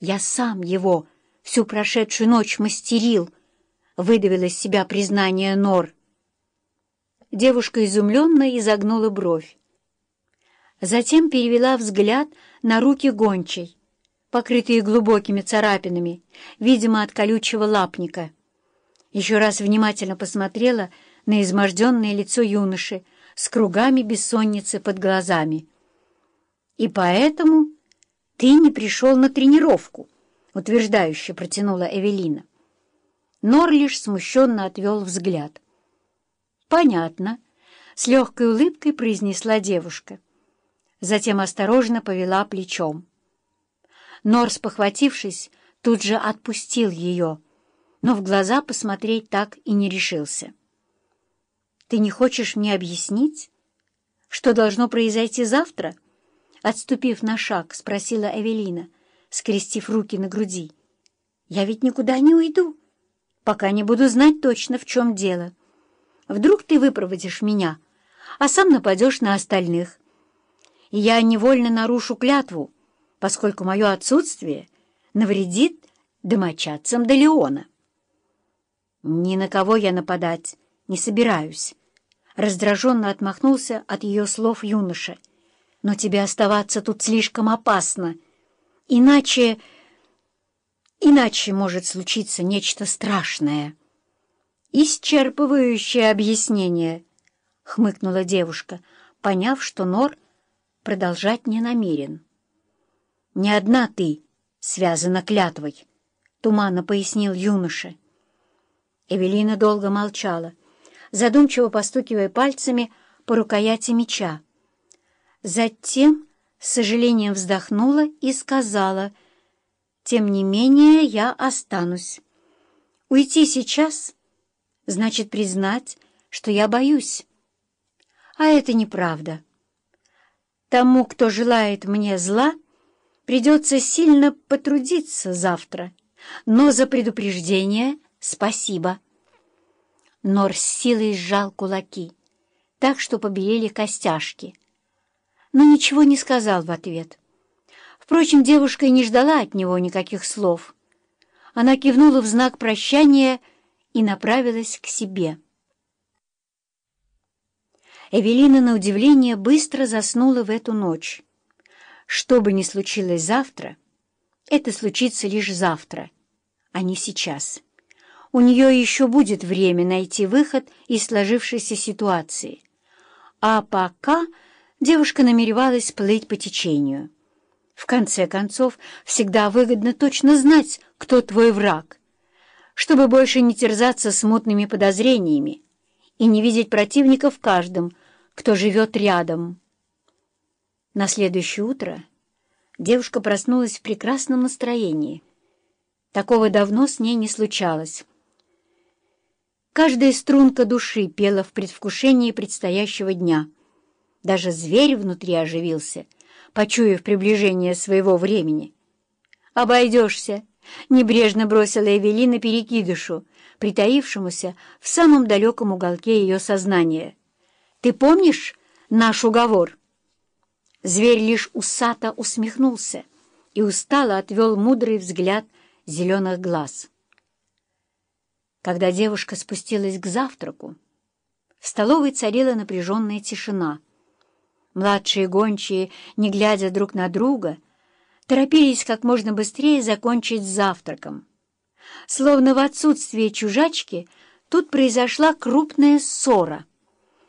Я сам его всю прошедшую ночь мастерил, выдавил из себя признание Нор. Девушка изумленно изогнула бровь. Затем перевела взгляд на руки гончей, покрытые глубокими царапинами, видимо, от колючего лапника. Еще раз внимательно посмотрела на изможденное лицо юноши с кругами бессонницы под глазами. «И поэтому ты не пришел на тренировку», — утверждающе протянула Эвелина. Нор лишь смущенно отвел взгляд. «Понятно», — с легкой улыбкой произнесла девушка. Затем осторожно повела плечом. Нор, похватившись, тут же отпустил ее, но в глаза посмотреть так и не решился. «Ты не хочешь мне объяснить, что должно произойти завтра?» Отступив на шаг, спросила Эвелина, скрестив руки на груди. «Я ведь никуда не уйду, пока не буду знать точно, в чем дело. Вдруг ты выпроводишь меня, а сам нападешь на остальных. И я невольно нарушу клятву, поскольку мое отсутствие навредит домочадцам Делеона. Ни на кого я нападать не собираюсь. Раздраженно отмахнулся от ее слов юноша. Но тебе оставаться тут слишком опасно. Иначе... Иначе может случиться нечто страшное. Исчерпывающее объяснение, — хмыкнула девушка, поняв, что Нор продолжать не намерен. «Не одна ты связана клятвой», — туманно пояснил юноша. Эвелина долго молчала, задумчиво постукивая пальцами по рукояти меча. Затем с сожалением вздохнула и сказала, «Тем не менее я останусь. Уйти сейчас значит признать, что я боюсь. А это неправда. Тому, кто желает мне зла, придется сильно потрудиться завтра, но за предупреждение спасибо». Нор с силой сжал кулаки, так что побелели костяшки — но ничего не сказал в ответ. Впрочем, девушка и не ждала от него никаких слов. Она кивнула в знак прощания и направилась к себе. Эвелина, на удивление, быстро заснула в эту ночь. Что бы ни случилось завтра, это случится лишь завтра, а не сейчас. У нее еще будет время найти выход из сложившейся ситуации. А пока девушка намеревалась плыть по течению. В конце концов, всегда выгодно точно знать, кто твой враг, чтобы больше не терзаться смутными подозрениями и не видеть противника в каждом, кто живет рядом. На следующее утро девушка проснулась в прекрасном настроении. Такого давно с ней не случалось. Каждая струнка души пела в предвкушении предстоящего дня — даже зверь внутри оживился, почуяв приближение своего времени. «Обойдешься!» — небрежно бросила Эвелина перекидышу, притаившемуся в самом далеком уголке ее сознания. «Ты помнишь наш уговор?» Зверь лишь усато усмехнулся и устало отвел мудрый взгляд зеленых глаз. Когда девушка спустилась к завтраку, в столовой царила напряженная тишина — Младшие гончие, не глядя друг на друга, торопились как можно быстрее закончить завтраком. Словно в отсутствие чужачки тут произошла крупная ссора —